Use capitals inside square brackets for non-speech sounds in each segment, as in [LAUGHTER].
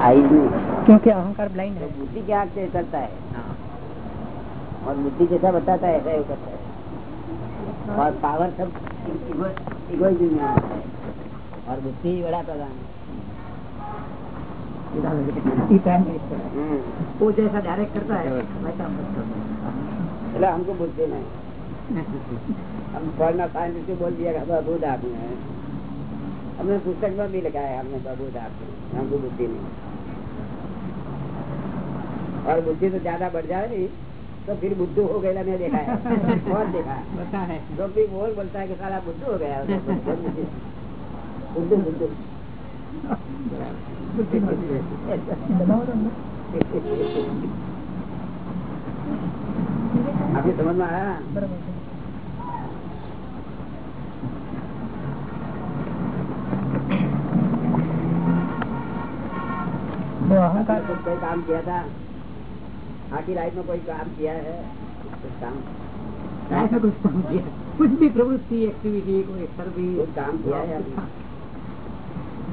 आई नहीं क्योंकि अहंकार ब्लाइंड है। तो बुद्धि की आँख से करता है। हाँ। और बुद्धि जैसा बताता है ऐसा ही करता है। और पावर सब इगोइज्म में है और बुद्धि बड़ा प्रधान है। हम्म। वो जैसा डायरेक्ट करता है हमको बुद्धि नहीं। हम पढ़ना साइंस से तो बोल दिया है। हमने पुस्तक में भी लगाया हमने तो बाबू आदमी हमको बुद्धि नहीं। और बुद्धि तो ज़्यादा बढ़ जाए नहीं तो फिर बुद्धू हो गया मैंने देखा है। [LAUGHS] बहुत देखा है। बता है। तो भी बोल बोलता है कि सारा बुद्धू हो गया बुद्धू बुद्धू आपकी समझ में आया? अहंकार कोई काम किया था? आखिर लाइफ में कोई काम किया है कुछ काम ऐसा कुछ काम किया कुछ भी प्रवृत्ति एक्टिविटी कोई सर्विस कुछ काम किया है आपने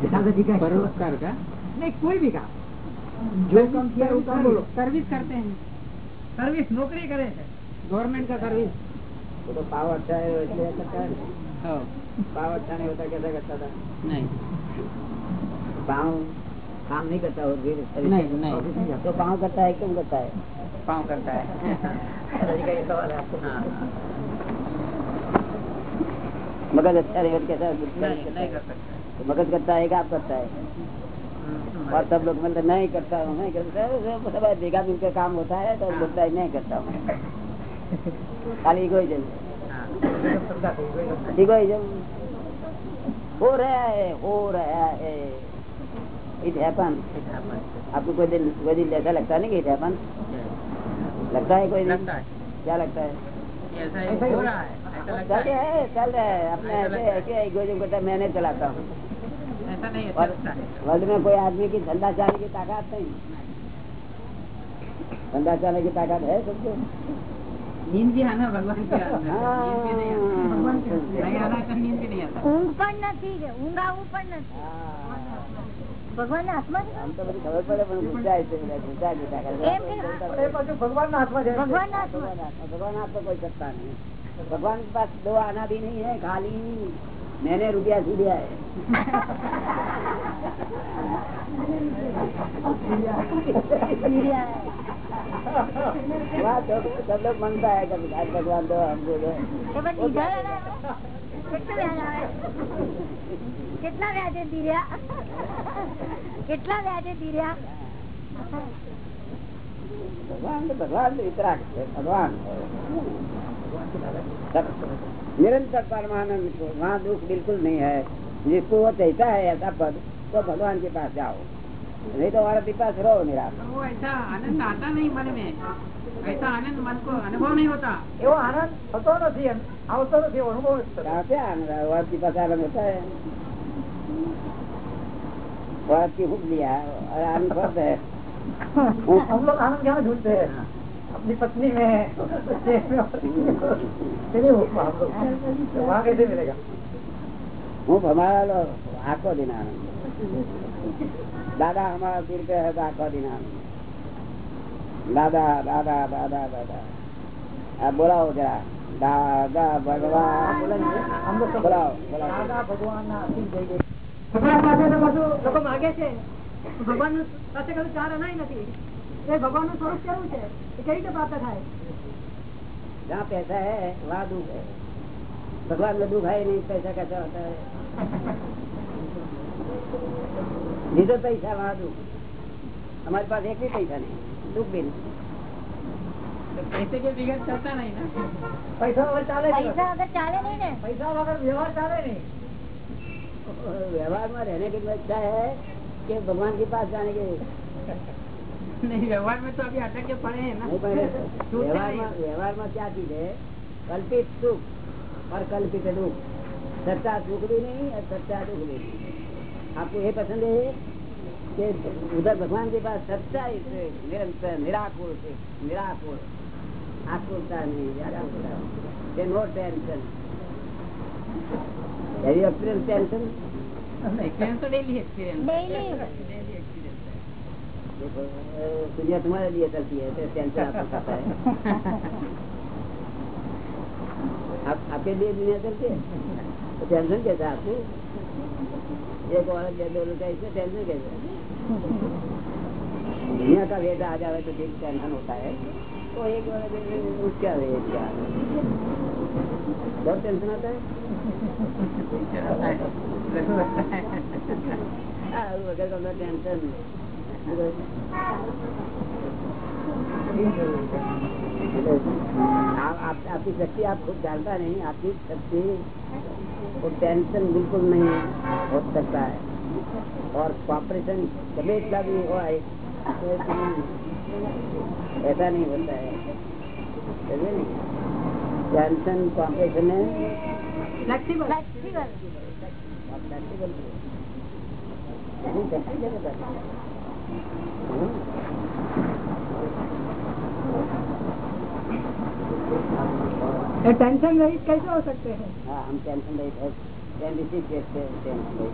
दादाजी का परोपकार का नहीं कोई भी काम जो काम किया वो काम बोलो सर्विस करते हैं सर्विस नौकरी करे है गवर्नमेंट का सर्विस वो तो पाव अच्छा है इसलिए करता है हाँ, पाव अच्छा नहीं होता कैसा करता था नहीं पाँव काम नहीं करता और नहीं, नहीं। तो पाँव करता है क्यों करता है? पाँव करता है। सवाल है मगज अच्छा रहेगा तो कैसा तो मगज करता है आप करता है। और सब लोग मतलब नहीं करता हूँ नहीं करता हूँ। सब बेगा मिलकर काम होता है तो बोलता है नहीं करता हूँ। खाली इगोइज्म इगोइज्म हो रहा है हो रहा है। इट हैपन आपको कोई दिन कोई दिन ऐसा लगता है नहीं कि इट हैपन लगता है कोई दिन लगता है क्या लगता है ऐसा ही हो रहा है ऐसा लगता चल रहा है है चल रहा है अपने ऐसा ऐसे लगता है। ऐसे इगोइज्म करता है मैंने चलाता हूँ ऐसा नहीं और अच्छा लगता है वर्ल्ड में कोई आदमी की धंधा चलाने की ताकत नहीं धंधा चलाने की ताकत है सबको नींद भी आना भगवान के हाथ में है। नींद भी नहीं आता भगवान के हाथ में। नहीं ભગવાન હાથમાં જ આમ તો બધી ખબર પડે પણ ગુસ્સાય છે બધા ગુસ્સાય છે તાકાત. એમ કે भगवान हाथ में ભગવાન भगवान હાથમાં हाथ- भगवान हाथ में कोई सकता नहीं भगवान के पास दो आना भी नहीं है खाली मैंने रुपया छू लिया है वहाँ सब सब लोग मानता है कभी आज भगवान दो हमको दो એ પણ દીધા કેટલું વ્યાજ આવે કેટલા વ્યાજે ધીર્યા કેટલા વ્યાજે ધીર્યા भगवान तो भगवान तो वितराग है भगवान सब- निरंतर परमानंद को वहाँ दुख बिल्कुल नहीं है जिसको वो चाहता है ऐसा पद तो भगवान के पास जाओ नहीं तो हमारा पास रहो निराश वो ऐसा आनंद आता नहीं मन में ऐसा आनंद मन को अनुभव नहीं होता એવો આનંદ થતો નથી એમ આવતો નથી એવો અનુભવ જ થતો. कहाँ से आनंद है वर्ष के पास आनंद होता है वर्ष की हुक लिया और आनंद फर्द है हम लोग आनंद क्या ढूंढते हैं अपनी पत्नी में बच्चे में और चलिए वो हम लोग वहाँ कैसे मिलेगा હું ભમાયેલો આખો દિન આનંદ દાદા અમારા પીર पे है तो આખો દિન આનંદ દાદા દાદા દાદા દાદા. આ બોલાવો જરા. દાદા ભગવાન. બોલાવો ભગવાન ભગવાન પાસે તો બધું થાય જ્યાં પૈસા હે વહાં હે ભગવાન ને દુઃખ નહીં પૈસા કહેતા હોતા લીધો પૈસા વહાં દુઃખ અમારી પાસે એક પૈસા નહીં ચાલે નહીં. પૈસા વગર ચાલે નહીં ને પૈસા વગર વ્યવહાર ચાલે નહીં व्यवहार में रहने की इच्छा है कि भगवान के पास जाने की नहीं व्यवहार में तो अभी अटक के पड़े हैं ना नहीं पर छूटते व्यवहार नहीं। में व्यवहार में क्या चीज है कल्पित सुख और कल्पित दुख सच्चा सुख भी नहीं और सच्चा दुख भी नहीं आपको ये पसंद है કે ભગવાન જે પાસે સચ્ચાઈ છે નિરંતર નિરાકુર છે નિરાકુર આકુરતા નહીં no tension heavy experience tension तुम्हारे लिए चलती है टेंशन आपको खाता है आप, आपके लिए दुनिया चलती दुनिया का वेद आ जाए तो ठीक टेंशन होता है? तो एक उसका वेद क्या? बहुत टेंशन आता है? हाँ, वगैरह का टेंशन आप आप- आपकी शक्ति आप खुद जानता नहीं आपकी शक्ति वो टेंशन बिल्कुल नहीं हो सकता है। और कॉपरेशन तबीयत का भी हो तो ऐसा नहीं होता है। टेंशन कॉपरेशन है। फ्लेक्सिबल फ्लेक्सिबल टेंशन रहित कैसे हो सकते हैं? हाँ हम टेंशन रहित है टेंशन रहित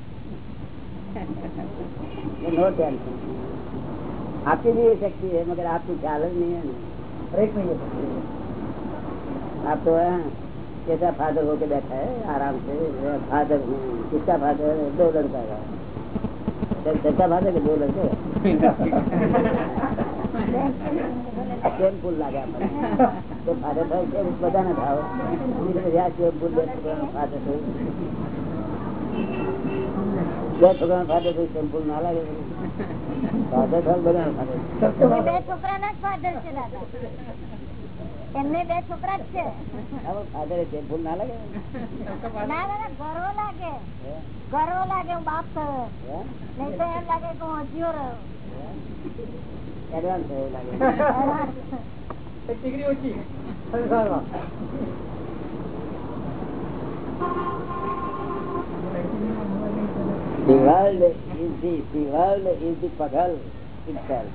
नो टेंशन आपकी भी ये शक्ति है मगर आपकी ख्याल ही नहीं है ना एक मिनट आप तो हैं कैसा फादर होके बैठा है आराम से फादर किसका फादर दो लड़का का सच्चा फादर के दो लड़के કેમ ફૂલ લાગે આપણને તો ફાધર થાય કેમ બધાને થાવ રહ્યા છે ફૂલ બે છોકરાનો ફાધર થયું બે છોકરા ફાધર કેમ ના લાગે. ફાધર થાય બધા બે છોકરાના જ ફાધર છે એમને બે છોકરા જ છે. ફાધર ના લાગે. ના દાદા ગર્વ લાગે? ગર્વ લાગે હું બાપ થયો. નહીં તો એમ લાગે કે હું હજીયો રહ્યો. એડવાન્સ થયું લાગે. ડિગ્રી ઓછી. The world is the, the world is the puzzle itself.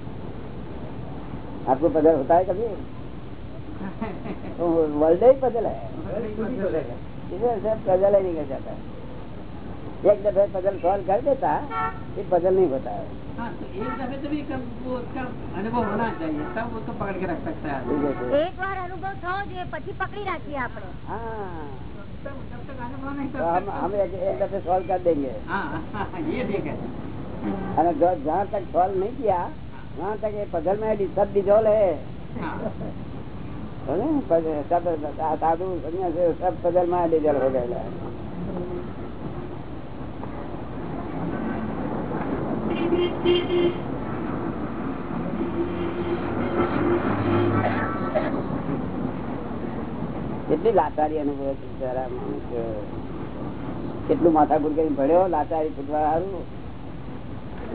आपको पजल होता है कभी वर्ल्ड ही पजल है इसे पजल ही नहीं कर जाता एक दफे पजल सॉल्व कर देता ये पजल नहीं होता है हाँ, तो एक दफे तो भी कब वो उसका अनुभव होना चाहिए तब उसको पकड़ के रख सकता है एक बार अनुभव थो जो पकड़ी राखी आपने हाँ तब जब तक अनुभव नहीं तो हम तब हम एक, एक दफे सॉल्व कर देंगे तक- हाँ हाँ, ये ठीक है और जो जहाँ तक सॉल्व नहीं किया वहाँ तक ये पजल में सब डिजोल है हाँ है ना? पज- सब साधु संन्यासी सब पजल में डिजल हो गए કેટલી લાચારી અનુભવે છે બિચારા કેટલું માથાકૂટ કરી ભણ્યો, લાચારી છૂટવા સારું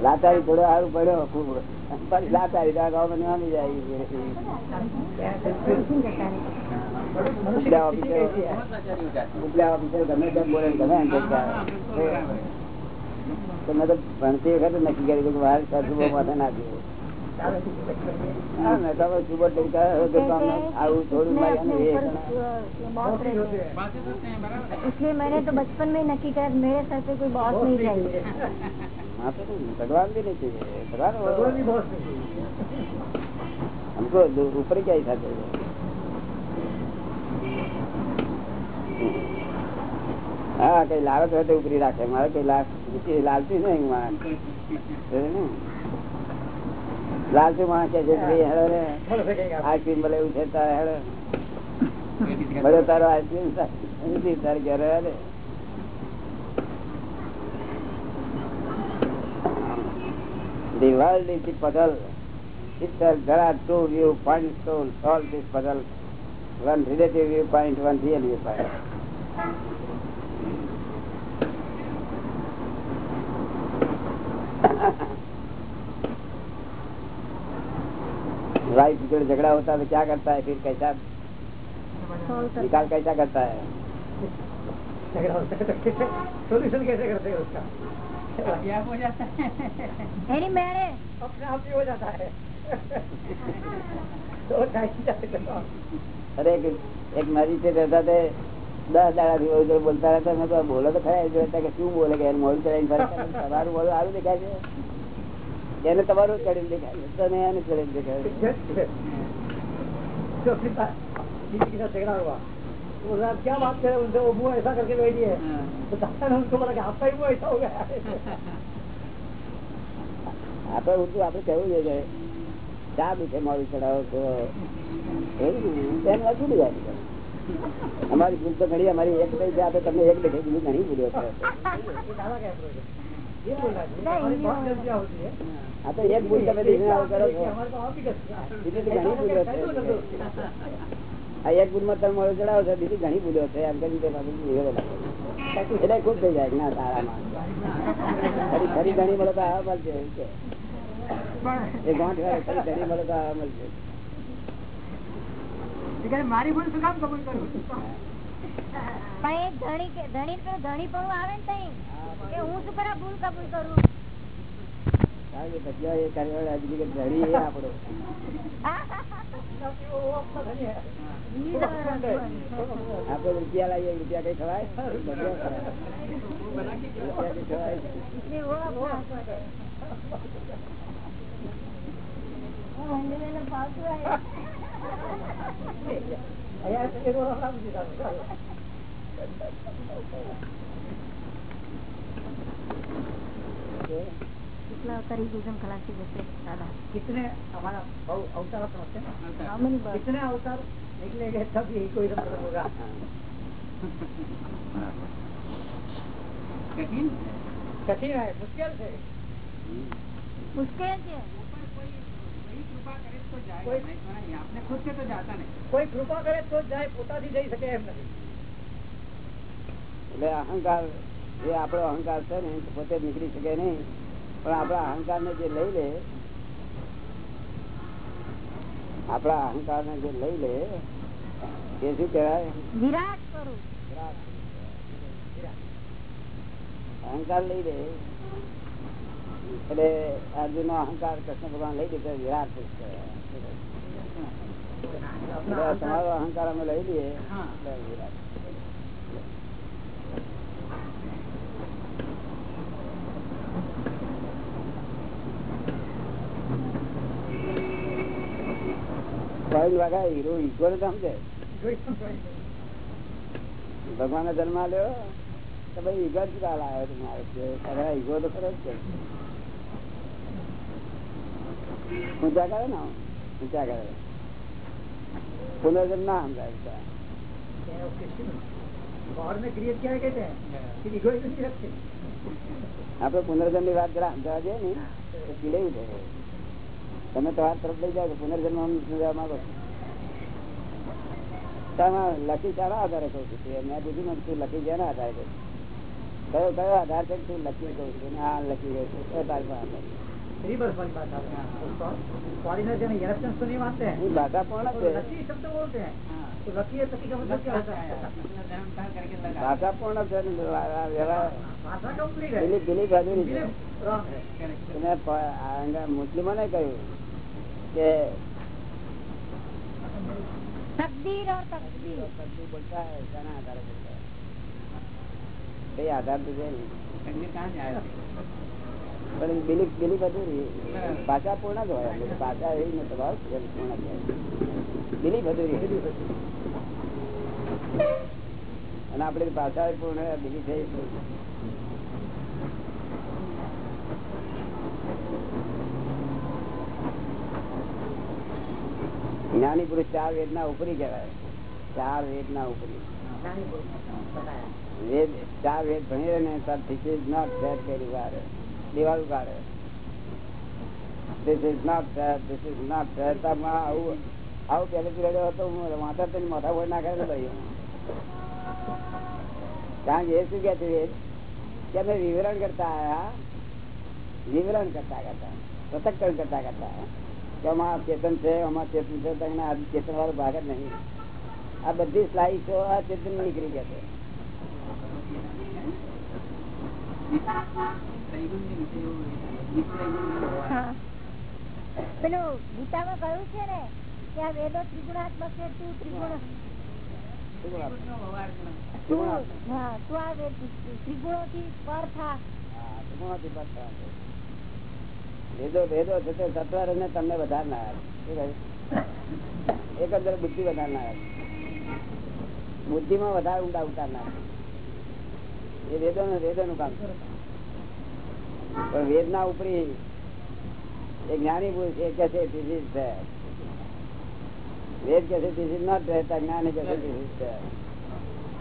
લાચારી થોડો સારું ભણ્યો? ખૂબ પછી લાચારી અગાઉ મને માની જાય તમે તો ભણતી વખતે નક્કી કરી કે બહાર સાસુ બહુ માથે નાખ્યું इसलिए मैंने तो बचपन में ही नक्की किया मेरे सर पे कोई बॉस नहीं चाहिए हाँ तो नहीं, भगवान भी नहीं चाहिए भगवान वो- हमको दो- ऊपर ही क्या ही था चाहिए હા કઈ લાવત હોય તો ઉપરી રાખે મારે કઈ લાભ લાલતી નહીં લાલતું માણસ કે છે ભાઈ હેડો રે આઈસ્ક્રીમ ભલે એવું છે તારે હેડો ભલે તારો આઈસ્ક્રીમ નથી તારે ઘરે હેડે The world is the puzzle. Itself, there are two viewpoints to solve this puzzle. One relative viewpoint, one real viewpoint. Wife जोड़े झगड़ा होता है तो क्या करता है फिर कैसा निकाल कैसा करता है झगड़ा होता है तो कैसे सोल्यूशन कैसे करते हैं उसका क्या हो जाता है એની મેળે अपने आप ही हो जाता है तो ढाई जाते हैं। अरे एक एक मरीज से रहता थे દસ દાડા થી ઉધર બોલતા રહેતા મેં કહ્યું, બોલો તો ખરા એ જોતા કે શું બોલે કે એને મોડું ચડાવીને ફરે છે. તમારું મોડું સારું દેખાય છે એને તમારું જ ચડીને દેખાય છે તને એને ચડીને દેખાય છે जो अपनी बा- बीवी के साथ झगड़ा हुआ तो बोला "आप क्या बात करे उनसे वो मुंह ऐसा करके बैठी है हाँ। तो दादा ने उनको बोला कि आपका ही मुंह ऐसा हो गया है આપડે ઉલટું આપડે કહેવું જોઈએ કે ચા દુખે મોડું ચડાવો છો એવું ને, તેનું આ છૂટી જાય અમારી ભૂલ તો ઘણી અમારી એક કઈ છે આપણે તમને એક દેખે બીજું ઘણી ભૂલ્યો છે એક ભૂલમાં તમે મળો ચડાવો છો બીજી ઘણી ભૂલો છે એમ કરી એટલે ખુશ થઈ જાય ના તારામાં ખરી ઘણી મળે તો આ મળશે છે એ ગાંઠ ઘણી તો આ મળશે મારી ભૂલ શું કામ કબૂલ કરું? પણ તો ધણી ભૂલ કબૂલ કરું? આપડે રૂપિયા લાવીએ રૂપિયા કઈ ખવાય? ખવાય. कितने हमारा अवतार समझते हैं कितने अवतार निकलेंगे तब यही कोई मतलब होगा कठिन है कठिन है मुश्किल है मुश्किल है કોઈ કૃપા કરે તો જાય પોતાથી જઈ શકે એમ નથી. એટલે અહંકાર જે આપણો અહંકાર છે ને પોતે નીકળી શકે નહીં. પણ આપણા અહંકાર ને જે લઈ લે આપણા અહંકાર ને જે લઈ લે એ શું કહેવાય? વિરાટ કરું અહંકાર લઈ લે. એટલે અર્જુન નો અહંકાર કૃષ્ણ ભગવાન લઈ લીધો વિરાટ તમારો અહંકાર અમે લઈ લઈએ. વિરાટ ભગવાન જન્મ લ્યો તો ભાઈ ઈગર જ કાલ આવ્યો તમારે છે ઈગો તો ખરો જ છે. ઊંચા કરે ને ઊંચા કરે પુનર્જન્મ ના સમજાય गॉड ने क्रिएट किया है कहते हैं फिर इगोइज्म नहीं रखते આપડે પુનર્જન્મ ની વાત જરા સમજાવવા જઈએ ને તો પીડે ઉઠે તમે તમારા તરફ લઈ જાઓ કે પુનર્જન્મ આમ સમજાવવા માંગો છો તમે લખી શાના આધારે કહું છું તે મેં પૂછ્યું ને તું લખી જેના આધારે કહું છું? કયો કયો આધાર છે કે તું લખી કહું છું ને આ લખી રહ્યો છું કયો તારી પાસે આધાર? रिवर्स वाली बात आ रही है फॉरिनर जो इलेक्शन तो नहीं मानते हैं એ ભાષા પૂર્ણ तो છે लकी शब्द बोलते हैं हाँ तो लकी है लकी का मतलब क्या होता है अपना धर्म का करके लगा ભાષા પૂર્ણ છે ને વ્યવહાર भाषा कंप्लीट है દિલીપ દિલીપ હજુરી છે Belief wrong है Correct. તમે પ- આ અંગા મુસ્લિમોને કહ્યું કે તકદીર ઓર તકદીર સબ્જી બોલતા હૈ શાના આધારે બોલતા હૈ? કઈ આધાર તો છે નહીં तकदीर कहाँ से आया પણ બિલીફ બિલીફ અધૂરી પાછા પૂર્ણ જ હોય ભાષા એવી ને સ્વભાવ પૂર્ણ બિલીફ અધૂરી અને આપડે પાછા પૂર્ણ બીજી થઈ જ્ઞાની પુરુષ ચાર વેદ ઉપરી કહેવાય. ચાર વેદ ઉપરી. વેદ ચાર વેદ ભણી ને સર થીસીસ નોટ સેટ કરી વારે. દિવાલ ઉગાડે. This is not this is not fair આવું આવું પહેલેથી રડ્યો હતો, હું માથા તો માથા ફોડ નાખે ભાઈ. કારણ કે એ શું કે છે કે અમે વિવરણ કરતા આવ્યા વિવરણ કરતા કરતા પ્રતકરણ કરતા કરતા. કે આમાં ચેતન છે, આમાં ચેતન છે તમને આ ચેતન વાળો ભાગ જ નહીં. આ બધી સ્લાઇસો આ ચેતન નીકળી ગયા છે. પેલું ગીતામાં કહ્યું છે ને કે આ વેદો ત્રિગુણાત્મક છે, તું ત્રિગુણ શું વાત? તું ત્રિગુણાત્મક. બુદ્ધિ વધાર ના ત્રિગુણો થી પર થા. વેદો વેદો છે સત્વર બુદ્ધિ વધારનાર વધારે ઊંડા ઉતારનાર એ વેદો વેદો નું કામ છે પણ વેદના ઉપરી એ જ્ઞાની પુરુષ એ કે છે this છે વેદ કે છે is not there. જ્ઞાની કે છે this છે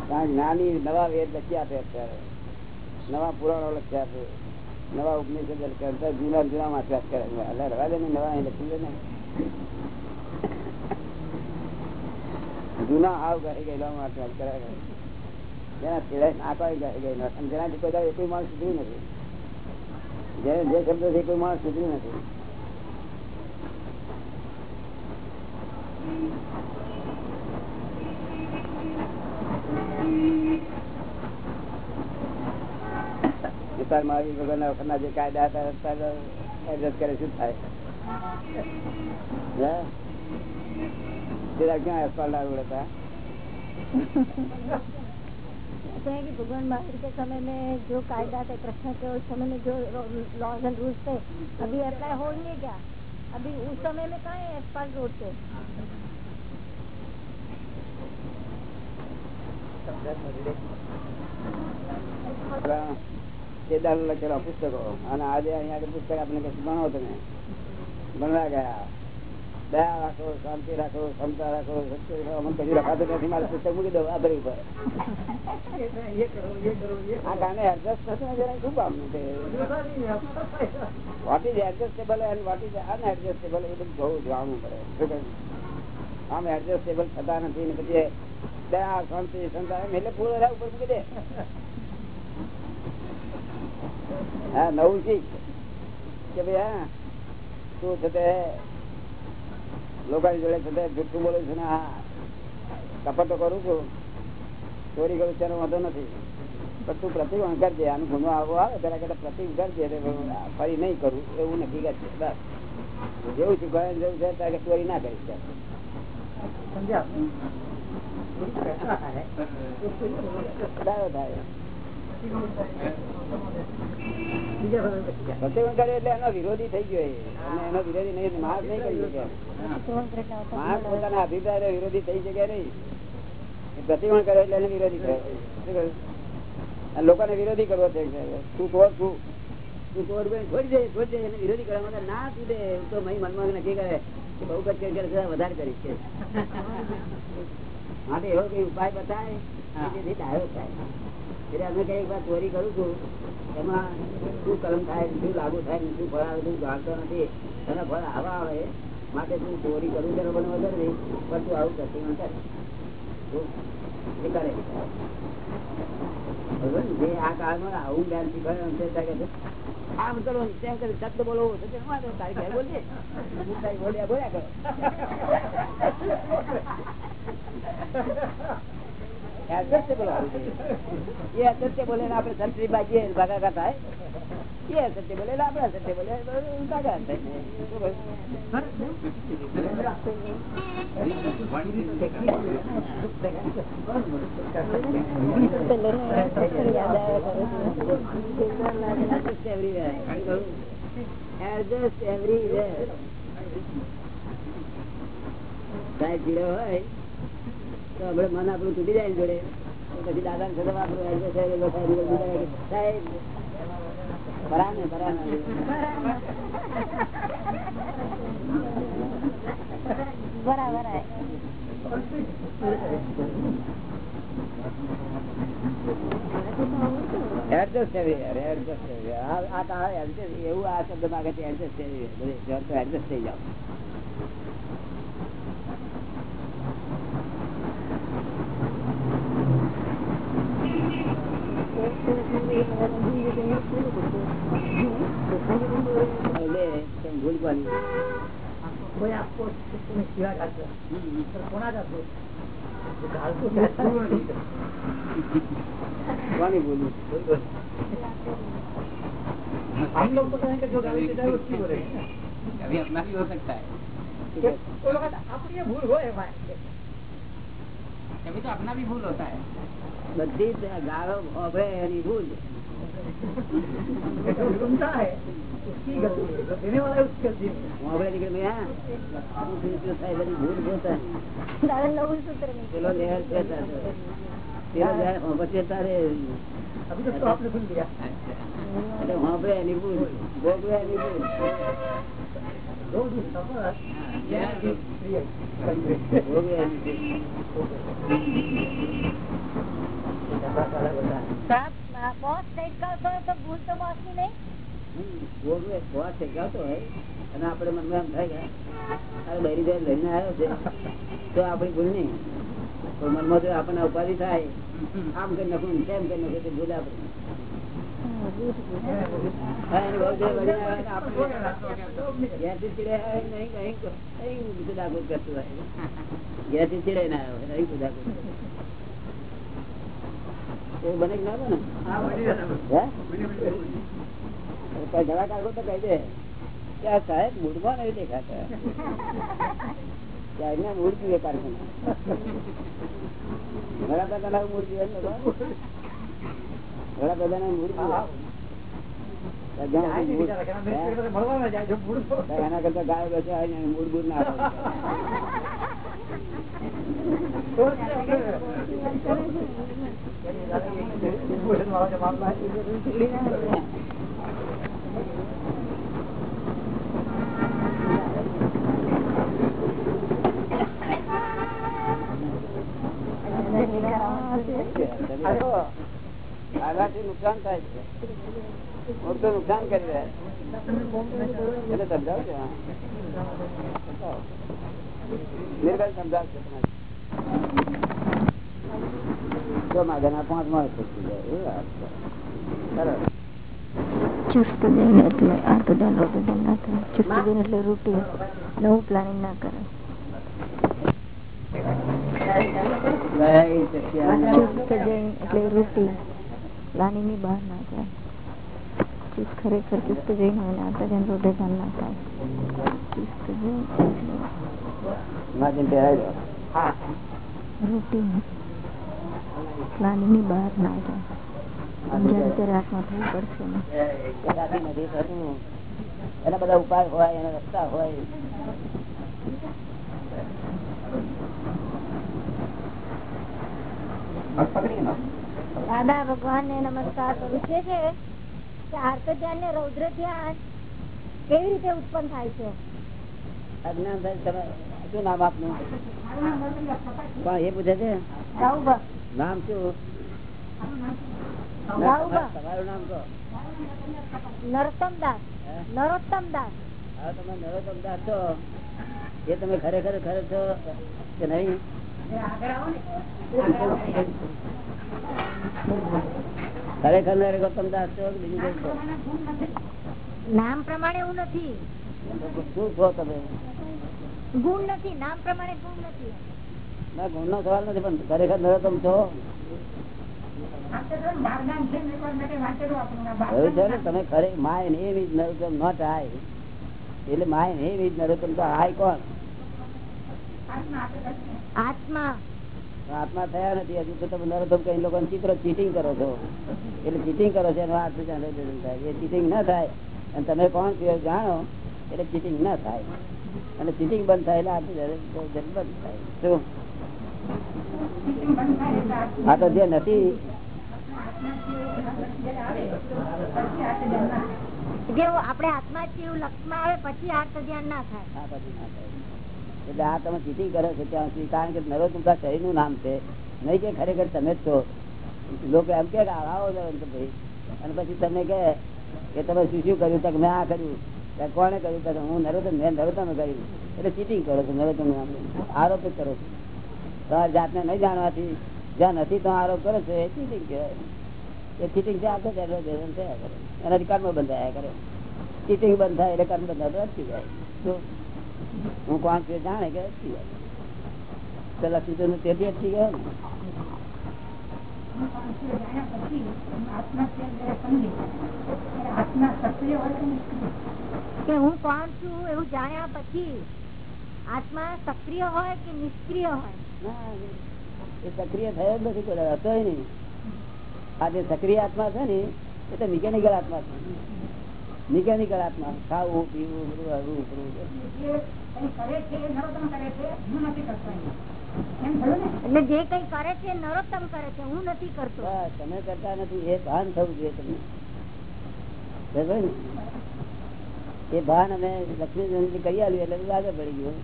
કારણ જ્ઞાની નવા વેદ લખી આપે અત્યારે. નવા પુરાણો લખ્યા આપે. નવા ઉપનિષદ કરતા. જૂના જૂના માં અભ્યાસ કરે એટલે રવા દે ને નવા લખી દે ને. જૂના હાવ ઘરે ગયેલા માં અભ્યાસ કરે જેના સિવાય નાખવા કહી ગયેલા જેનાથી કોઈ દાડો માણસ સુધર્યું નથી. જેને જે શબ્દ છે કોઈ માણસ સુધર્યું નથી. વગરના જે કાયદા હતા એડજસ્ટ કરે શું થાય? ક્યાં asphalt લાગુ હતા? कहते हैं कि भगवान महावीर के समय में जो कायदा थे कृष्ण के उस समय में जो लॉज एंड रूल्स थे अभी अप्लाई होंगे क्या अभी उस समय में कहाँ है एसपाल रोड पे પેલા કેદાર લખેલા પુસ્તકો અને આજે અહીંયા આગળ પુસ્તક આપણે કશું ભણો તમે ભણવા ગયા દયા રાખો, શાંતિ રાખો, ક્ષમતા રાખો અમને કશું રખાતું નથી, મારે પુસ્તક મૂકી દો આધાર ઉપર આ ગાને એડજસ્ટ થશે જરા શું કામ છે? What is adjustable and what is unadjustable એ બધું બહુ જાણવું પડે. આમ એડજસ્ટેબલ થતા નથી ને પછી દયા, શાંતિ, ક્ષમતા એમ એટલે પૂરો ઉપર મૂકી દે. હા, નવું શીખ. કે ભાઈ, હા છે તે લોકોની જોડે છતાં તે જુઠ્ઠું બોલું છું ને હા. કપટ તો કરું છું. ચોરી કરું તેનો વાંધો નથી. પણ તું પ્રતિક અંકાર દે આનું ગુનો આવો આવે પેલા કરતા પ્રતિક કરજે દે ફરી નહીં કરું એવું નક્કી કરશે બસ. જેવું શીખવાય જેવું છે ત્યારે ચોરી ના કરીશ. દાવો થાય. એટલે એનો વિરોધી થઈ ગયો અને એનો વિરોધી નહીં માણસ નહીં કરી શકે. માણસ પોતાના અભિપ્રાય વિરોધી થઈ શકે નહીં. પ્રતિબંધ પ્રતિક્રમણ કરે એટલે એને વિરોધી થયો લોકોને વિરોધી કરવો છે તું કોર છું તું કોર છોડી દે છોડી દે. એને વિરોધી કરવા માટે ના તું દે. તો મહી મનમાં નક્કી કરે કે બહુ છે, વધારે કરીશ કે. [LAUGHS] માટે એવો કઈ ઉપાય બતાય કે જેથી ડાયો થાય. એટલે અમે કઈ વાર ચોરી કરું છું, એમાં શું કલમ થાય, શું લાગુ થાય, શું ફળ આવે, શું જાણતો નથી, તને ફળ આવા આવે, માટે તું ચોરી કરું છે પણ વધારે નહીં, પણ તું આવું કરતી ન કર. આવું જ્ઞાન શીખવાડે છે. ત્યાં આમ કરો તેમ કરો શબ્દ બોલો તારી ઘેર બોલ્યા બોલ્યા કરો. છે. એ અસત્ય બોલે ને આપણે સંતરી બાજીએ ભાગાકાર થાય. એ અસત્ય બોલે એટલે આપણે અસત્ય બોલે. એટલે ભાગાકાર થાય. ભીડો હોય? તો આપણે મન આપણું તૂટી જાય જોડે. પછી દાદા ને સદા આપણું સાહેબ બીજા બીજા ભરા ને ભરા ને બરાબર. એડજસ્ટ કાળ એવું આ શબ્દ માંગે એડજસ્ટ થઈ જાઓ. કોની ભૂલ हम लोग पता है कि जो गाली देता है उसकी बोलेंगे कभी अपना भी हो सकता है वो लोग कहते, अपनी ये भूल हो है भाई कभी तो अपना भी भूल होता है બધી જ ગાળો હોભળે એની ભૂલ जो सुनता है उसकी गलती है जो देने वाला है उसकी गलती नहीं है હોભળે નીકળે ભાઈ, હા શું થયું, શું થાય બધી ભૂલ જોતા દાદા નવું સૂત્ર નહીં પેલો લેર છે તારે. પેલો જયારે હોભળશે તારે अभी तक तो आपने सुन लिया अच्छा એટલે હોભળે એની ભૂલ ભોગવે એની ભૂલ जो भी सफर Yeah. प्रिय ભોગવે એની ભૂલ અને આપડે મનમાં એમ થાય અરે બૈરી જાય લઈને આવ્યો છે તો આપડી ભૂલ નહીં. પણ મનમાં જો આપણને ઉપાધિ થાય આમ કરી નાખું તેમ કરી નાખું ભૂલ આપણી ઘણા કાકો તો કહી દે કે આ સાહેબ મૂળમાં નહીં દેખાતા મૂળ જોઈએ કારખાના ઘણા બધા મૂળ જોઈએ? ઘણા બધા મૂળ? એના કરતા ગાય બેસે મૂળ બૂળ ના હોય. આનાથી નુકસાન થાય છે. મોટું નુકસાન કરી રહ્યા એને સમજાવજો નિર્ગલ સમજાવજો જો માગના પાંચ માણસ પૂછી જાય એ વાત છે. ચુસ્ત જઈને એટલે આ તો રોટ ડન ના થાય. ચુસ્ત જઈને એટલે રૂટીન નવું પ્લાનિંગ ના કરે. ચુસ્ત જૈન એટલે રૂટીન પ્લાનિંગની બહાર ના જાય. ચુસ્ત ખરેખર ચુસ્ત જૈન હોય ને આતા રોડે ધ્યાન ના થાય ચુસ્ત જૈન રૂટીન પ્લાનિંગ બહાર ના જાય. એના બધા ઉપાય હોય એના રસ્તા હોય. દાદા ભગવાન ને નમસ્કાર કરું છે. કે આર્ત ધ્યાન ને રૌદ્ર ધ્યાન કેવી રીતે ઉત્પન્ન થાય છે? શું નામ આપનું? પણ એ પૂછે છે? નામ શું? તમારું નામ કહો. નરોત્તમ દાસ. નરોત્તમ દાસ. હા તમે નરોત્તમ દાસ છો. એ તમે ખરેખર ખરે છો કે નહીં? ખરેખર નરોત્તમ દાસ છો બીજું કઈ છો? નામ પ્રમાણે હું નથી. શું છો તમે? ગુણ નથી નામ પ્રમાણે ગુણ નથી. ના ગુણ નો સવાલ નથી પણ ખરેખર નરોત્તમ છો. એવું છે ને તમે ખરે my name is Narottam not થાય એટલે માય નેમ ઇઝ નરોત્તમ તો આય કોણ? આત્મા. આત્મા થયા નથી. હજુ તો તમે નરોત્તમ કઈ લોકો ચિત્ર ચીટિંગ કરો છો. એટલે ચીટિંગ કરો છો એનો જાણે થાય? એ ચીટિંગ ના થાય. અને તમે કોણ છો જાણો એટલે ચીટિંગ ના થાય. અને ચીટિંગ બંધ થાય એટલે જ બંધ થાય. શું? આ તો જે નથી. આપણે આત્મા એવું લક્ષમાં આવે પછી આર્ત ધ્યાન ના થાય. આ પછી ના થાય. એટલે આ તમે ચીટિંગ કરો છો ત્યાં સુધી. કારણ કે નરોત્તમ શરીરનું નામ છે. નહીં કે ખરેખર તમે જ છો. લોકો એમ કે આવો ભાઈ અને પછી તમે કે તમે શું શું કર્યું? તક મેં આ કર્યું. કોને કર્યું? તક હું નરોત્તમ, મેં નરોત્તમે કર્યું. એટલે ચીટિંગ કરો છો નરોત્તમ નામ કરો છો. તમારી જાતને નહીં જાણવાથી, જ્યાં નથી તો આરોપ કરો છો, એ ચીટિંગ કહેવાય. એ ચીટિંગ છે કરે. એના કર્મ બંધાયા કરે. ચીટિંગ બંધ થાય એટલે કર્મ બંધાતો અટકી જાય હું કોણ છે જાણે કે પેલા સીધો નું બી અટકી ગયો ને. હું કોણ છું એવું જાણ્યા પછી આત્મા સક્રિય હોય કે નિષ્ક્રિય હોય? એ સક્રિય થયો જ નથી હતો નહીં. આ જે સક્રિય આત્મા છે ને એ તો મિકેનિકલ આત્મા છે. મિકેનિકલ આત્મા ખાવું પીવું બધું હરવું એટલે જે કઈ કરે છે નરોત્તમ કરે છે હું નથી કરતો. તમે કરતા નથી એ ભાન થવું જોઈએ તમને. એ ભાન અમે લક્ષ્મી કરી આવ્યું એટલે આગળ પડી ગયું.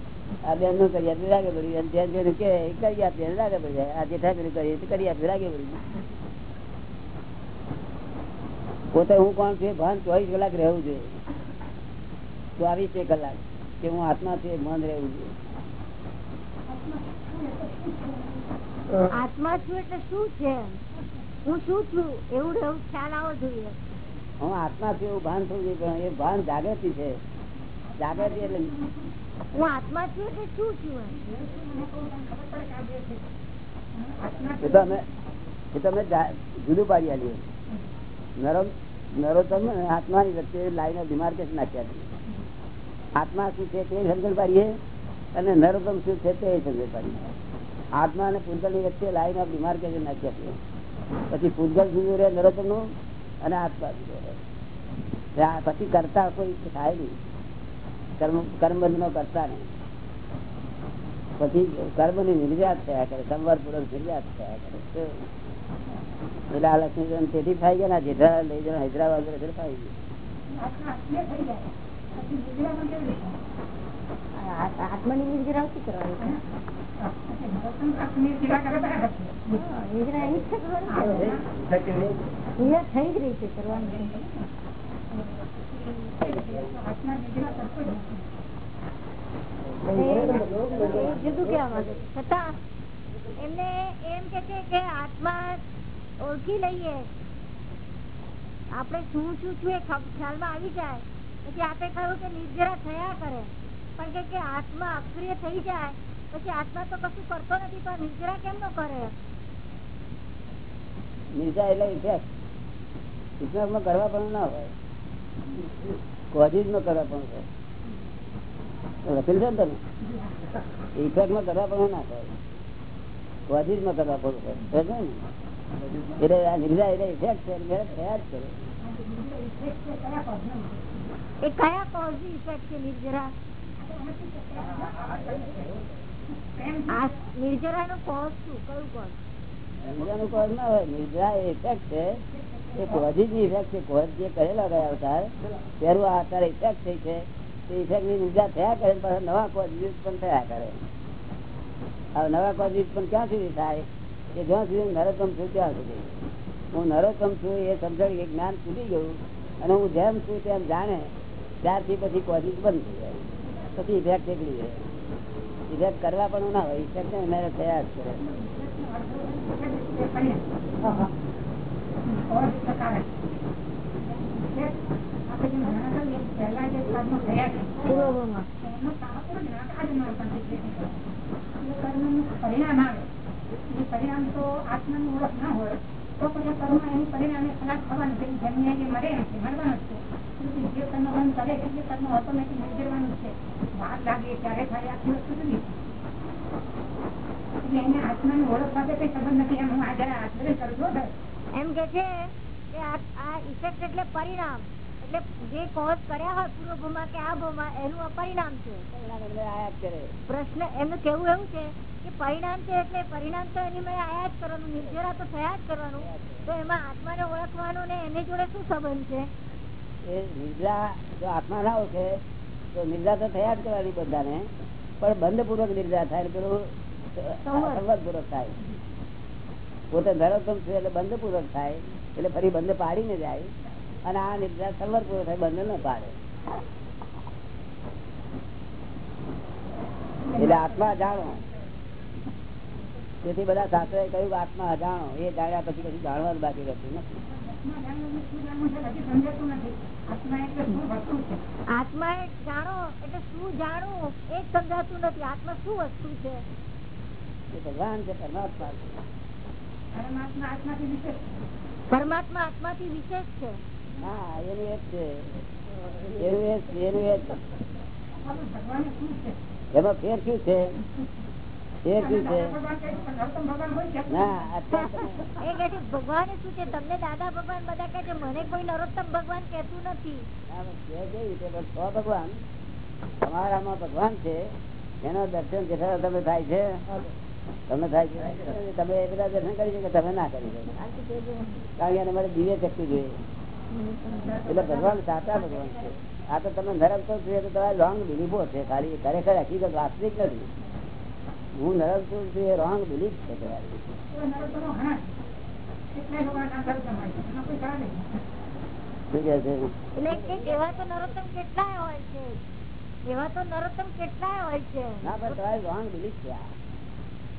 આ બેનનું કરી આપ્યું લાગે પડ્યું ગયું. ત્યાં જેને કે કરી આપીએ લાગે પડી જાય. આ જેઠા કરી કરીએ કરી આપીએ આગળ પડી ગયું. પોતે હું કોણ છું ભાન ચોવીસ કલાક રહેવું જોઈએ. ચોવીસ કલાક કે હું આત્મા છું મન રહેવું જોઈએ. આત્મા છું એટલે શું છે? હું શું છું? એવું એવું ખ્યાલ આવવો જોઈએ. હું આત્મા છું એવું ભાન થવું જોઈએ પણ એ ભાન જાગૃતિ છે. જાગૃતિ એટલે હું આત્મા છું એટલે શું છું એમ? એ તો અમે એ તો અમે જુદું પાડી આલીએ નરમ નરોત્તમ આત્માની વચ્ચે લાઈન ઓફ ડિમાર્કેશન નાખ્યા આત્મા શું છે તે સમજણ પાડીએ અને નરોત્તમ શું છે તે સમજણ પાડીએ. આત્મા અને પૂતગલની વચ્ચે લાઈન ઓફ ડિમાર્કેશન નાખ્યા છે. પછી પૂતગલ જુદું રહે? નરોત્તમનું અને આત્મા જુદો રહે? પછી કરતા કોઈ થાય નહીં. કર્મ કર્મબંધ નો કરતા નહીં. પછી કર્મની નિર્યાત થયા કરે, સંવર પૂર્વક નિર્યાત થયા કરે? એટલે આ લક્ષ્મીચંદ તેથી થાય ગયા ને જેઠા લઈ જવા હૈદરાબાદ વગેરે થાય ગયું આત્માની નિર્જરા શું કરવાની છે? હા, નિર્જરા એની જ છે કરવાની. નિર્જરા થઈ જ રહી છે કરવાની છે. એ જુદું કહેવા માંગે છે છતાં એમને એમ કે છે કે આત્મા ઓળખી લઈએ. આપણે શું શું છું એ ખ્યાલમાં આવી જાય. પછી આપણે કહ્યું કે નિર્જરા થયા કરે. પણ કે આત્મા અક્રિય થઈ જાય. પછી આત્મા તો કશું કરતો નથી તો નિર્જરા કેમ નો કરે? નિર્જા એટલે ઇફેક્ટમાં કરવા પણ ના હોય. કોઝિસમાં કરવા પણ હોય. લખેલ છે ને તમે? ઇફેક્ટમાં કરવા પણ ના થાય કોઝિસમાં કરવા પણ હોય. ને? એટલે આ નિર્જા એટલે ઇફેક્ટ છે મેં થયા જ કરે એ કયા કોઝી ઇફેક્ટ છે નિર્જરા? નિર્જરા નો કોઝ શું? કયું કોઝ નિર્જાનું કોઝ ના હોય નિર્જા ઇફેક્ટ છે. એ કોઝિસની ઇફેક્ટ છે. કોઝ જે કરેલા ગયા અવતાર પહેલું આ અત્યારે ઇફેક્ટ થઈ છે. તે ઇફેક્ટની નિર્જા થયા કરે પાછા નવા કોઝિસ પણ થયા કરે. હવે નવા કોઝિસ પણ ક્યાં સુધી થાય? કે જ્યાં સુધી નરોત્તમ છું, ત્યાં સુધી. હું નરોત્તમ છું એ સમજણ એ જ્ઞાન છૂટી ગયું અને હું જેમ છું તેમ જાણે, ત્યારથી પછી કોશિશ બંધ થઈ જાય. પછી ઇફેક્ટ નીકળી જાય ઇફેક્ટ કરવા પણ ના હોય ઇફેક્ટ મેરે થયા જ કરે. પરિણામ આવે પરિણામ તો આત્માની ઓળખ ના હોય, તો પછી કર્મ એનું પરિણામ ખરાબ થવાનું છે. જેમને જે મળે છે મળવાનું છે. જે કર્મ બંધ કરે છે, એ કર્મ ઓટોમેટિક નિર્જરવાનું છે. વાર લાગે ત્યારે થાય જુદી એટલે એને આત્માની ઓળખ સાથે કઈ નથી. એમ હું આ એમ કે છે આ પરિણામ. એટલે જે કોર્સ કર્યા હોય પૂર્વ ભૂમા કે આ ભૂમા એનું પરિણામ છે. પ્રશ્ન એમનું કેવું એવું છે કે પરિણામ છે એટલે પરિણામ તો એની મેળે આયા જ કરવાનું નિર્જરા તો થયા જ કરવાનું. તો એમાં આત્માને ઓળખવાનું ને એની જોડે શું સંબંધ છે? એ નિદ્રા જો આત્મા ના ઓળખે તો નિર્જા તો થયા જ કરવાની બધાને. પણ બંધ પૂર્વક નિર્જા થાય પેલું સંવત. પૂર્વક થાય. પોતે નરોત્તમ છે એટલે બંધ પૂર્વક થાય. એટલે ફરી બંધ પાડીને જાય. અને આ નિદ્રા પૂર્વક થાય બંધ ન પાડે. એટલે આત્મા જાણો તેથી બધા શાસ્ત્રોએ કહ્યું કે આત્મા અજાણો. એ જાણ્યા પછી કશું જાણવાનું બાકી રહેતું નથી. આત્મા એ જાણો એટલે શું જાણવું? એ સમજાતું નથી. આત્મા શું વસ્તુ છે? એ ભગવાન છે પરમાત્મા પરમાત્મા આત્માથી વિશેષ પરમાત્મા આત્માથી વિશેષ છે. હા એનું છે. એનું એનું એમાં ફેર શું છે? ફેર શું ભગવાન શું તમને દાદા ભગવાન બધા મને કોઈ નરોત્તમ ભગવાન નથી. ભગવાન તમારામાં ભગવાન છે એના દર્શન જેટલા તમે થાય છે? તમને થાય છે? તમે એ બધા દર્શન કરી શકો તમે ના કરી શકો. કારણ કે એને મારે દિવ્ય શક્તિ જોઈએ. એટલે ભગવાન સાચા ભગવાન છે. આ તો તમે નરક તો છો એટલે તમારે રોંગ બિલીફો છે. ખાલી ખરેખર હકીકત વાસ્તવિક નથી. હું નરક છું એ રોંગ બિલીફ છે તમારી.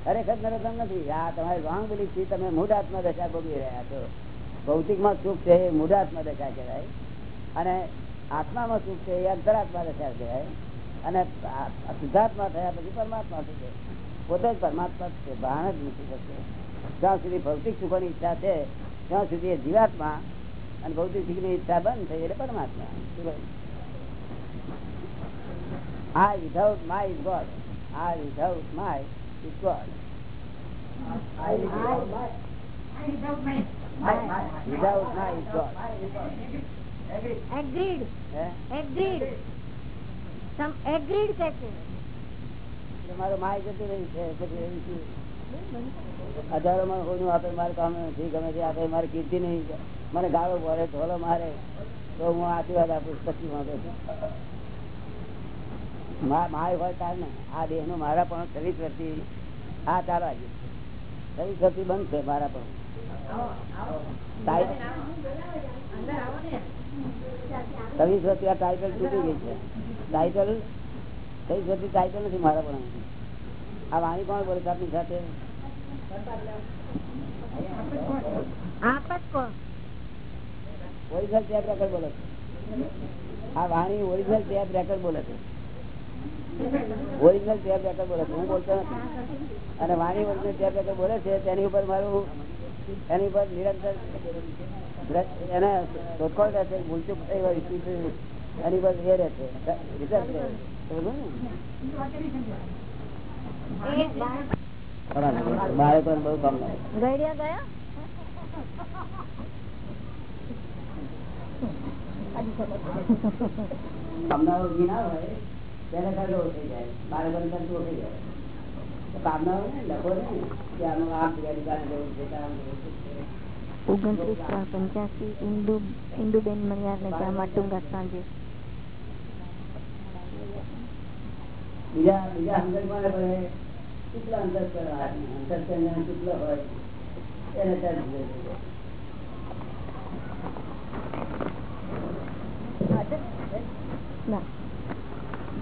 ખરેખર નરોત્તમ નથી. આ તમારી રોંગ બિલીફથી તમે મૂળ આત્મા દશા ભોગવી રહ્યા છો. ભૌતિકમાં સુખ છે એ મૂઢાત્મા દશા કહેવાય. અને આત્મામાં સુખ છે એ અંતરાત્મા દશા કહેવાય. અને આ- આ શુદ્ધાત્મા થયા પછી પરમાત્મા થશે. પોતે જ પરમાત્મા છે ભાન જ નથી થશે જ્યાં સુધી ભૌતિક સુખોની ઈચ્છા છે, ત્યાં સુધી એ જીવાત્મા અને ભૌતિક સુખની ઈચ્છા બંધ થઈ એટલે પરમાત્મા. શું કહ્યું? I without my without my I without my. I without my Without my God. Agreed Agreed. Some agreed કે છે. એટલે માય જતું રહી છે પછી? હજારો માં કોઈનું આપે મારે કામ નથી ગમે તે આપે મારે કીર્તિ નહીં. મને ગાળો ભરે ઢોલો મારે તો હું આશીર્વાદ આપીશ પછી મા- માય હોય તાર ને આ દેહનું મારા પણ વર્ષથી આ છવ્વીસ વર્ષથી બંધ છે મારા પણ. છવ્વીસ વર્ષથી આ ટાઇટલ તૂટી ગઈ છે. ટાઇટલ છવ્વીસ વર્ષથી ટાઇટલ નથી મારા પણ આ વાણી કોણ બોલે આપની સાથે? ઓરિજિનલ ટેપ રેકર્ડ બોલે છે. આ વાણી ઓરિજિનલ ટેપ રેકર્ડ બોલે છે. ઓરિજિનલ ટેપ રેકર્ડ બોલે છે. હું બોલતો નથી. અને વાણી ઓરિજિનલ ટેપ રેકર્ડ બોલે છે તેની ઉપર મારું એની પર નિરંતર એને શોધખોળ રહેશે ભૂલચૂક થઈ હોય એની પર એ રહેશે રિસર્ચ રહે સમજો ને? એ બા- બરાબર. બાળકોને બહુ કામ ગયા? કામનાઓ ના હોય તેને કરડો થઈ જાય. બાળકો થઈ જાય. તો કામનાઓ ને લખો ને કે આનું આમ જવું છે આમ ઓગણત્રીસ પંચ્યાસી ઇન્દુ ઇન્દુબેન મણિયાર ને ત્યાં માટુંગા સાંજે. બીજા બીજા અંદર કોને પડે શુક્લ અંતર કરવા અંતર ચંદ્ર હોય એને ત્યાં ના બીજું તેથી કરવા જોઈએ તો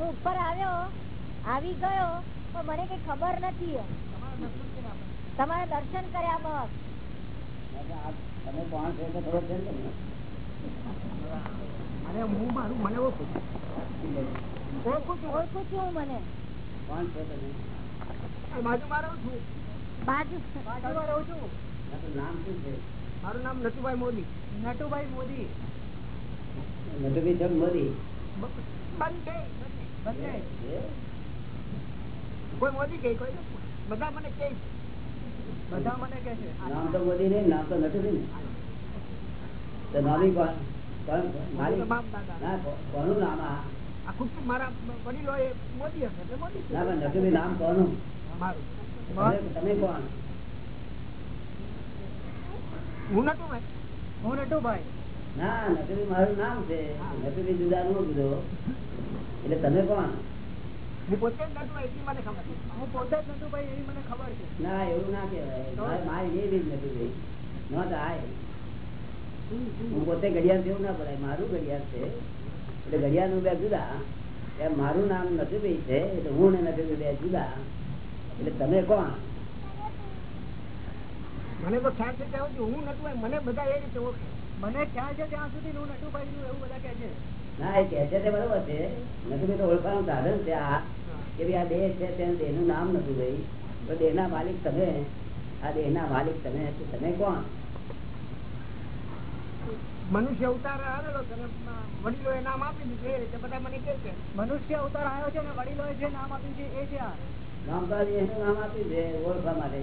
ઉપર આવ્યો આવી ગયો પણ મને કઈ ખબર નથી. તમારા દર્શન કર્યા બસ તમે કોણ છે તો ખબર છે ને તમને? અરે હું મારું મને ઓળખું ઓળખું છું ઓળખું છું હું મને. કોણ છો તમે? બાજુમાં રહું છું. બાજુ. બાજુમાં રહું છું. નામ શું છે? મારું નામ નટુભાઈ મોદી. નટુભાઈ મોદી. નટુભાઈ જગ મોદી? બંને બંને કોઈ મોદી કે કોઈ? બધા મને કે બધા મને કે છે. નામ તો મોદી નહીં નામ તો નટુભાઈ ને. નામી કોનું નામ આ? આ મારા વડીલો એ મોદી હશે એટલે મોદી છે. ના પણ નામ કોનું? મારું. તમે- કોણ? હું નટુભાઈ હું નટુભાઈ ના નટુભાઈ મારું નામ છે. નટુભાઈ જુદા નો જુદો. એટલે તમે કોણ? પોતે જ નતું એટલી મને ખબર હું પોતે જ નતું ભાઈ એવી મને ખબર છે. ના એવું ના કહેવાય. મારી એ રીત નથી ભાઈ. Not I. હું પોતે ઘડિયાળ જેવું ના પડાય. મારું ઘડિયાળ છે. એટલે ઘડિયાળનું બે જુદા. એમ મારું નામ નથુભાઈ છે એટલે હું ને બે જુદા. એટલે તમે કોણ? મને તો ખ્યાલ છે ત્યાં સુધી હું નતું મને બધા એ રીતે ઓળખે. મને ખ્યાલ છે ત્યાં સુધી હું નટુભાઈ એવું બધા કહે છે. ના એ કહે છે તે બરોબર છે. નથુભાઈ તો ઓળખાનું સાધન છે આ કે ભાઈ આ દેહ છે તેનું દેહનું નામ નથુભાઈ તો દેહના માલિક તમે. આ દેહના માલિક તમે તમે કોણ? મનુષ્ય અવતાર આવેલો છે વડીલો એ નામ આપી દીધું એ રીતે બધા મને કહે છે. મનુષ્ય અવતાર આવ્યો છે ને વડીલો જે નામ આપ્યું છે એ છે આ. નામ તો એનું નામ આપ્યું છે ઓળખવા માટે.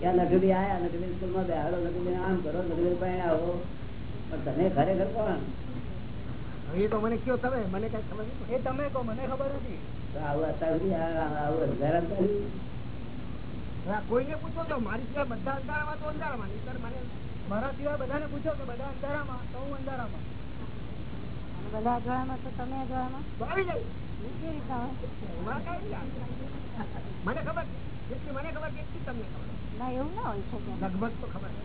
ત્યાં નટુભાઈ આયા નટુભાઈ સ્કૂલમાં બેહાડો નટુભાઈ આમ કરો પણ તમે ખરેખર કોણ? એ તો મને કયો તમે? મને કઈ ખબર નથી. એ તમે કહો મને ખબર નથી. કોઈને પૂછો તો? મારી સિવાય બધા અંધારામાં તો અંધારામાં. નહીંતર મને મારા સિવાય બધાને પૂછો કે બધા અંધારામાં તો હું અંધારામાં. બધા અજવાળામાં તો તમે અજવાળામાં? આવી જાય એ કેવી રીતના હોય એમાં કાંઈ નહીં. મને ખબર છે. જેટલી મને ખબર છે તમને ખબર ના એવું ના હોય છે લગભગ તો ખબર છે.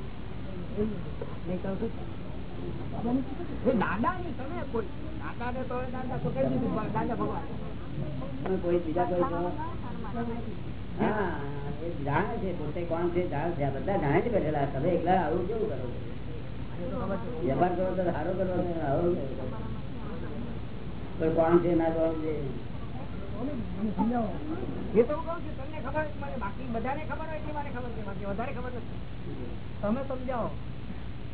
નહીં કહું છું. દાદા ની તમે કોઈ દાદા ને તો દાદા તો કહી દીધું દાદા ભગવાન. કોઈ બીજા કોઈ હા જાણે છે પોતે કોણ છે જાણે છે બધા જાણે જ બેઠેલા તમે એકલા આવું કેવું કરો? વેપાર કરો તો સારો કરો આવું કોઈ કોણ છે ના કોણ છે? એ તો કહું છું તમને ખબર બાકી બધાને ખબર હોય કે મારે ખબર છે બાકી વધારે ખબર નથી. તમે સમજાવો.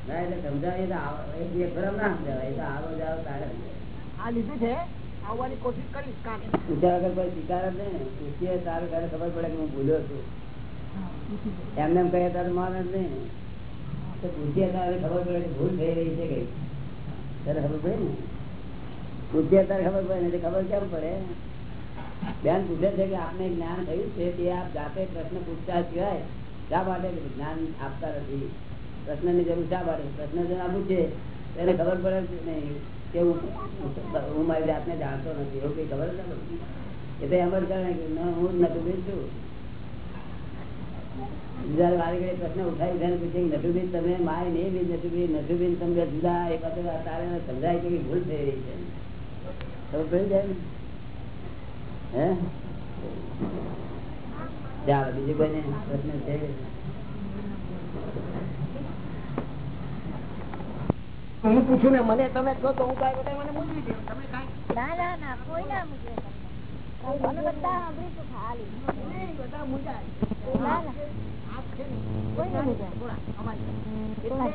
ના એટલે સમજાવીએ તો આવો- એક બે ફરમ ના સમજાવાય એ આવો જાઓ તારે આ લીધું છે? આવવાની કોશિશ કરીશ કાલે પૂછ્યા વગર કોઈ સ્વીકાર જ નહીં પૂછીએ તારે ત્યારે ખબર પડે કે હું ભૂલ્યો છું. એમને એમ કહે તારું માન જ નહીં. તો પૂછીએ તારે ખબર પડે કે ભૂલ થઈ રહી છે કઈ ત્યારે ખબર પડે ને? પૂછીએ તારે ખબર પડે ને ખબર કેમ પડે? બેન પૂછે છે કે આપને જ્ઞાન થયું છે તે આપ જાતે પ્રશ્ન પૂછતા સિવાય શા માટે? જ્ઞાન આપતા નથી. પ્રશ્નની જરૂર શા માટે? પ્રશ્ન જો પૂછે એને ખબર પડે નહીં કે હું મારી જાતને જાણતો નથી. એવું કઈ ખબર એ તો એમ જ કરે કે હું જ નટુબેન છું. પ્રશ્ન ઉઠાવી ઉઠાવીને પૂછે નટુબીન, તમે મારે નહીં બી નટુબીન નટુબીન તમે જુદા, એ પાસે તારે સમજાય કે ભૂલ થઈ રહી છે? પડી ને. હે? ચાલો, બીજું કોઈ પ્રશ્ન છે? હું પૂછું ને મને તમે કહો તો હું કાંઈ બધા મને મૂકી દઉં તમે કાંઈ ના ના ના કોઈ ના મૂકે અમે બધા સાંભળીશું ખાલી. બધા મૂંઝાય ના ના. છે કોઈ મને છે છે. છે.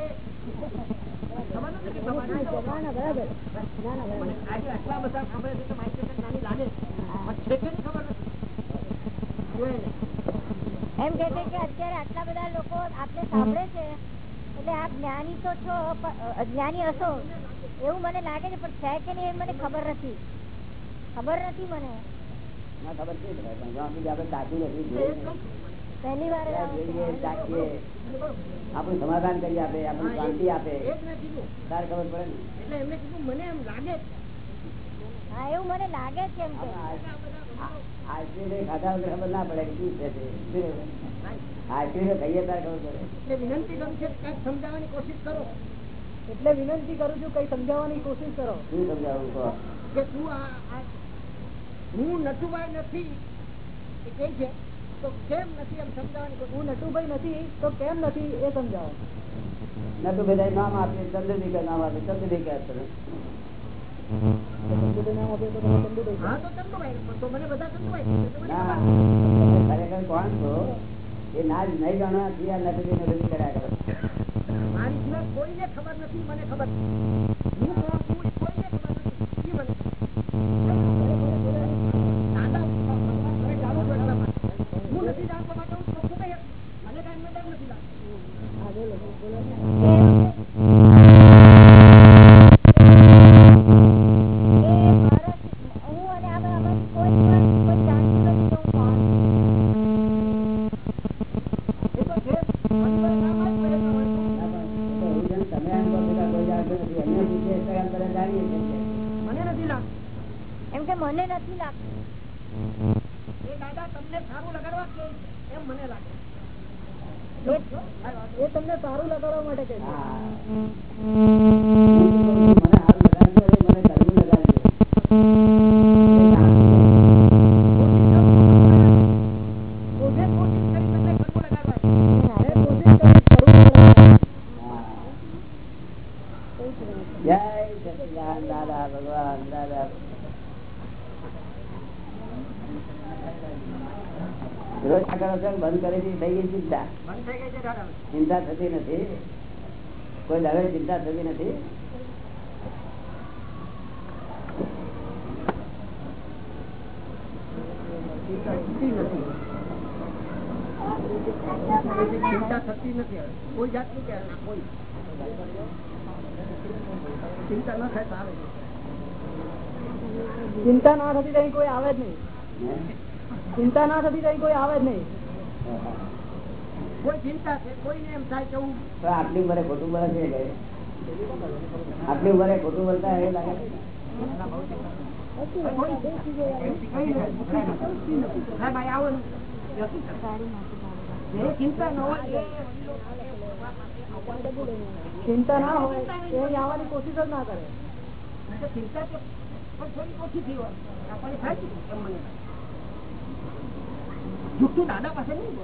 એમ કે છે કે અત્યારે આટલા બધા લોકો આપણે સાંભળે છે. એટલે આપ જ્ઞાની તો છો અજ્ઞાની હશો એવું મને લાગે છે પણ છે કે નહીં એ મને ખબર નથી ખબર નથી મને ખબર છે આપણે પહેલી વાર સમાધાન કરી આપે આપણને શાંતિ આપે તારે ખબર પડે ને એટલે એમને કીધું મને એમ લાગે હા એવું મને લાગે છે એમ કે આઈસ્ક્રીમ ખાધા વગર ખબર ના પડે કે શું છે સમજાવવાની કોશિશ કરો. એટલે વિનંતી કરું છું કઈ સમજાવવાની કોશિશ કરો. શું સમજાવું કે તું હું નટુભાઈ નથી. એ કહે છે તો કેમ નથી એમ સમજાવવાની હું નટુભાઈ નથી તો કેમ નથી એ સમજાવો? નટુભાઈ નામ આપીએ ચંદ્રભિકા નામ આપીએ ચંદુભાઈ કહે. છે. ખરેખર કોણ છો? એ ના નહીં જાણવાથી આ નટુભી નટુભી કર્યા કરે મારી સિવાય કોઈને ખબર નથી, મને ખબર કોઈ જાતની કે ના, કોઈ. ચિંતા ન થાય આવે. ચિંતા ના થતી ત્યાં કોઈ આવે જ નહીં. ચિંતા ના થતી ત્યાં કોઈ આવે જ નહીં. કોઈ ચિંતા છે કોઈને એમ થાય કે હું આટલી ઉંમરે ખોટું બોલે છે આટલી ઉંમરે ખોટું બોલતા એ લાગે ચિંતા ન હોય. ચિંતા ના હોય એ આવવાની કોશિશ જ ના કરે. ચિંતા તો પણ થોડી ઓછી થઈ હોય. આપણને થાય છે એમ મને જુઠ્ઠું દાદા પાસે નહીં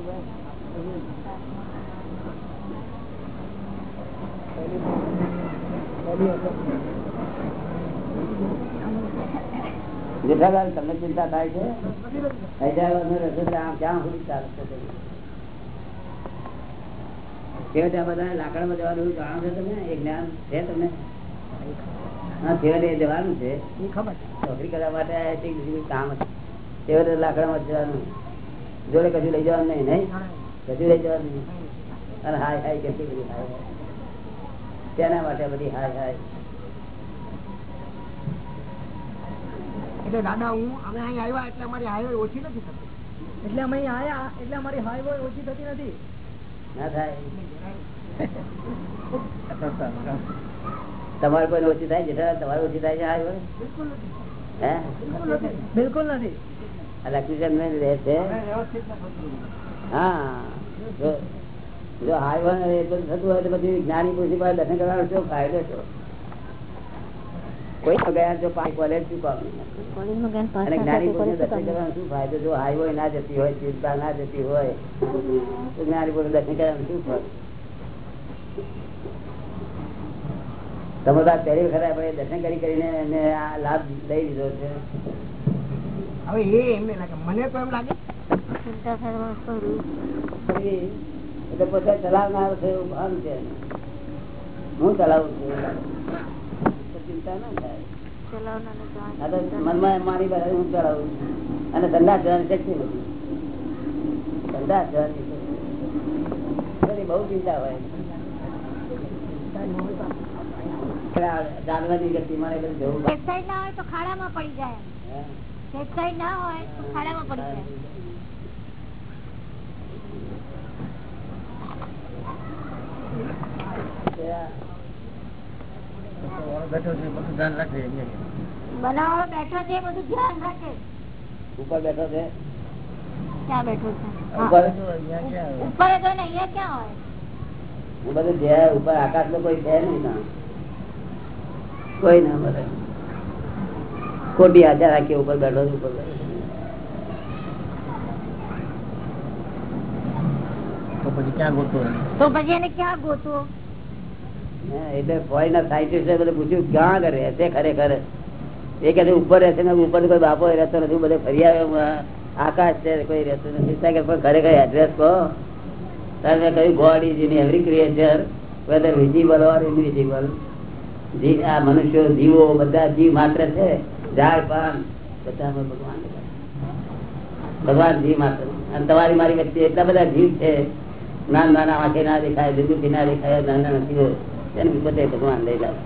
જેઠાલાલ તમને ચિંતા થાય છે? હૈદરાબાદ નો ક્યાં સુધી ચાલશે તે? છેવટે બધા? લાકડામાં જવાનું જાણો છો તમે? એ જ્ઞાન છે તમને? હા છેવટે એ જવાનું છે. એ ખબર. છે નોકરી કરવા માટે આયા છે કે બીજું કોઈ કામ છે છેવટે લાકડામાં જવાનું. જોડે કશું લઈ જવાનું નહીં નહીં? કશું લઈ જવાનું નહીં. અને હાય હાય કેટલી બધી હાય તેના માટે બધી હાય હાય? એટલે દાદા હું અમે અહીં આવ્યા એટલે અમારી હાઈવે ઓછી નથી થતી. એટલે અમે અહીં આવ્યા એટલે અમારી હાઈવે ઓછી થતી નથી. ના થાય. [LAUGHS] તમારે કોઈ ઓછી થાય જેઠા તમારે ઓછી થાય છે હાય બિલકુલ નથી. આ લક્ષ્મીચંદ રહે છે. હા જો જો હાય હોય ને એ થતું હોય તો પછી જ્ઞાની પુરુષ પાસે દર્શન કરવાનો શું ફાયદો છો? કોઈ તો ગયા જો કોલેજ શું ફાયદો? જો હાય ના જતી હોય ચિંતા ના જતી હોય તો જ્ઞાની પુરુષ દર્શન કરવાનું શું ફરક તમે તો પહેલી વખત આપણે દર્શન કરી કરીને એને આ લાભ લઈ લીધો છે. હવે એ એમને લાગે મને તો એમ લાગે. ચિંતા થાય તો કરું પછી એટલે પોતે ચલાવનાર છે. હું ચલાવું છું. ચિંતા ના થાય. મનમાં મારી પાસે હું ચલાવું અને ધંધા જવાની શક્તિ નથી ધંધા જવાની બહુ ચિંતા હોય. જાનવરની ગતિ મારે જવું ના હોય તો ખાડામાં પડી જાય. ના હોય તો ખાડામાં પડી જાય. બેઠો છે એ બધું ધ્યાન રાખે ઉપર બેઠો છે? ક્યાં બેઠો છે? ઉપર? ઉપર જ ને અહીંયા ક્યાં હોય? બધું જે ઉપર આકાશમાં કોઈ છે નહીં ના. કોઈ ના મળે. ખોટી આજા રાખી ઉપર બેઠો છે ઉપર બેઠો છું. તો પછી એને ક્યાં ગોતવો? હા, એટલે ફોરેનર સાયન્ટિસ્ટ બધું પૂછ્યું, ક્યાં કરે? રહેશે ખરેખર? એ કહે ઉપર રહેશે ને, ઉપર કોઈ બાપો રહેતો નથી, બધે ફરી આવ્યો આકાશ છે, કોઈ રહેતું નથી. પણ ખરેખર એડ્રેસ કહો. ત્યારે મેં કહ્યું God is in every creature whether visible or invisible આ મનુષ્યો, જીવો, બધા જીવ માત્ર છે. ઝાડ, પાન, બધામાં ભગવાન. ભગવાન જીવ માત્ર અને તમારી મારી વચ્ચે એટલા બધા જીવ છે. નાના નાના આંખે ના દેખાય બિંદુથી ના દેખાય, નાના નથી તેને બધે ભગવાન લઈ લાવે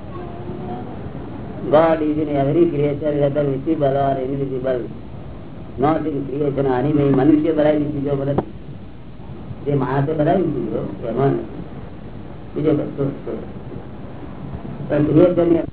God is in every creature, whether visible or invisible. Not in creation. આની નહીં મનુષ્ય બનાવી દીધો બધા જે માણસે બનાવી દીધો એમાં. બીજો બધો પણ ની